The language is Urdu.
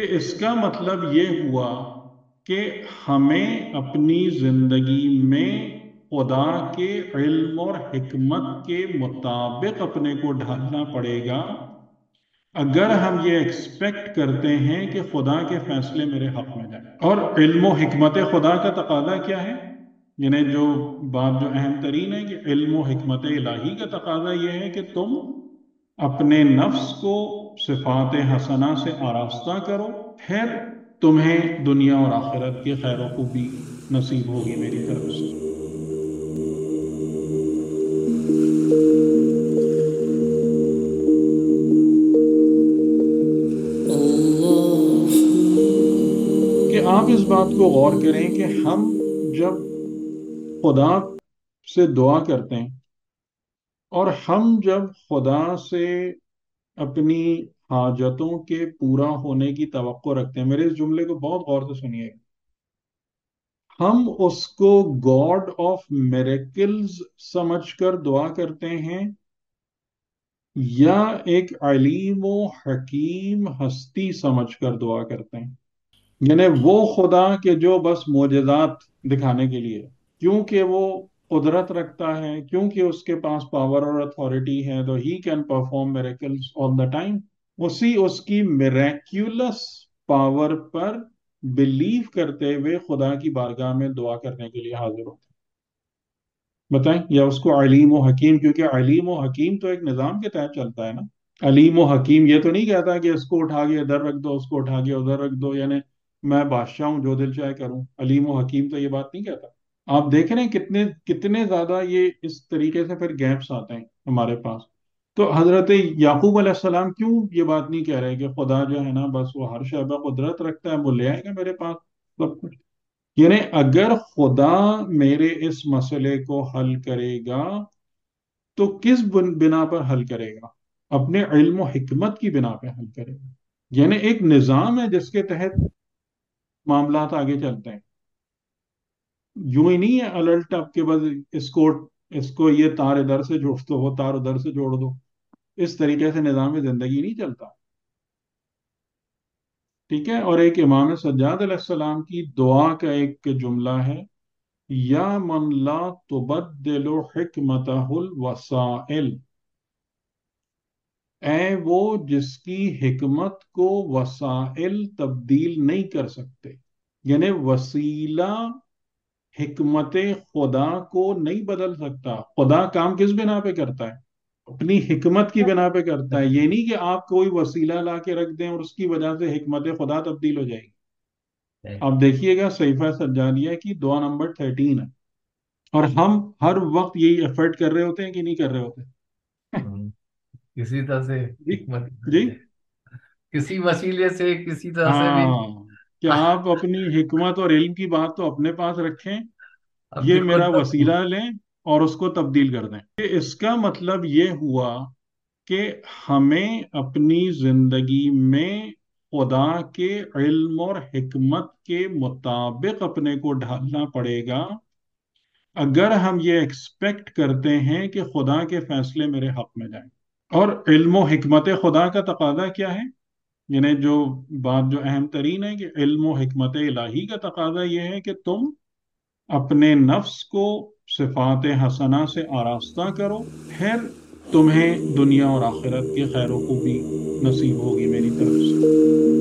کہ اس کا مطلب یہ ہوا کہ ہمیں اپنی زندگی میں خدا کے علم اور حکمت کے مطابق اپنے کو ڈھالنا پڑے گا۔ اگر ہم یہ ایکسپیکٹ کرتے ہیں کہ خدا کے فیصلے میرے حق میں جائیں۔ اور علم و حکمت خدا کا تقاضا کیا ہے؟ یعنی جو بات جو اہم ترین ہے کہ علم و حکمت الہی کا تقاضا یہ ہے کہ تم اپنے نفس کو صفات حسنہ سے آراستہ کرو، پھر تمہیں دنیا اور آخرت کے خیر و خوبی نصیب ہوگی میری طرف سے۔ کہ آپ اس بات کو غور کریں کہ ہم جب خدا سے دعا کرتے ہیں اور ہم جب خدا سے اپنی حاجتوں کے پورا ہونے کی توقع رکھتے ہیں۔ میرے اس جملے کو بہت غور سے سنیے۔ گا ہم اس کو گاڈ آف میریکلز سمجھ کر دعا کرتے ہیں یا ایک علیم و حکیم ہستی سمجھ کر دعا کرتے ہیں۔ یعنی وہ خدا کے جو بس معجزات دکھانے کے لیے، کیونکہ وہ قدرت رکھتا ہے، کیونکہ اس کے پاس پاور اور اتھارٹی ہے، تو he can perform miracles all the time اسی اس کی میریکولس پاور پر بلیو کرتے ہوئے خدا کی بارگاہ میں دعا کرنے کے لیے حاضر ہوتے بتائیں، یا اس کو علیم و حکیم، کیونکہ علیم و حکیم تو ایک نظام کے تحت چلتا ہے نا۔ علیم و حکیم یہ تو نہیں کہتا کہ اس کو اٹھا کے ادھر رکھ دو، اس کو اٹھا کے ادھر رکھ دو یعنی میں بادشاہ ہوں، جو دل چاہے کروں۔ علیم و حکیم تو یہ بات نہیں کہتا۔ آپ دیکھ رہے ہیں کتنے کتنے زیادہ یہ اس طریقے سے پھر گیپس آتے ہیں ہمارے پاس۔ تو حضرت یعقوب علیہ السلام کیوں یہ بات نہیں کہہ رہے کہ خدا جو ہے نا بس وہ ہر شعبہ قدرت رکھتا ہے، وہ لے آئے گا میرے پاس سب کچھ۔ یعنی اگر خدا میرے اس مسئلے کو حل کرے گا تو کس بنا پر حل کرے گا؟ اپنے علم و حکمت کی بنا پہ حل کرے گا۔ یعنی ایک نظام ہے جس کے تحت معاملات آگے چلتے ہیں۔ یوں ہی نہیں ہے الرٹ اب کے بعد اس کو اس کو یہ تار ادھر سے جوڑ دو، وہ تار ادھر سے جوڑ دو۔ اس طریقے سے نظام زندگی نہیں چلتا۔ ٹھیک ہے؟ اور ایک امام سجاد علیہ السلام کی دعا کا ایک جملہ ہے، یا من لا تبدل حکمتہ الوسائل۔ اے وہ جس کی حکمت کو وسائل تبدیل نہیں کر سکتے یعنی وسیلہ حکمت خدا کو نہیں بدل سکتا۔ خدا کام کس بنا پہ کرتا ہے؟ اپنی حکمت کی بنا پہ کرتا ہے۔ یہ نہیں کہ آپ کوئی وسیلہ لا کے رکھ دیں اور اس کی وجہ سے حکمت خدا تبدیل ہو جائے گی۔ آپ دیکھیے گا صحیفہ سجادیہ کی دعا نمبر تھرٹین ہے۔ اور ہم ہر وقت یہی ایفرٹ کر رہے ہوتے ہیں کہ نہیں کر رہے ہوتے۔ کسی طرح سے جی, جی؟ کسی وسیلے سے کسی طرح سے بھی۔ کہ آپ اپنی حکمت اور علم کی بات تو اپنے پاس رکھیں یہ میرا وسیلہ لیں اور اس کو تبدیل کر دیں۔ اس کا مطلب یہ ہوا کہ ہمیں اپنی زندگی میں خدا کے علم اور حکمت کے مطابق اپنے کو ڈھالنا پڑے گا۔ اگر ہم یہ ایکسپیکٹ کرتے ہیں کہ خدا کے فیصلے میرے حق میں جائیں۔ اور علم و حکمت خدا کا تقاضا کیا ہے؟ یعنی جو بات جو اہم ترین ہے کہ علم و حکمت الہی کا تقاضا یہ ہے کہ تم اپنے نفس کو صفات حسنہ سے آراستہ کرو، پھر تمہیں دنیا اور آخرت کی خیر و خوبی نصیب ہوگی میری طرف سے۔